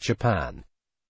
Japan.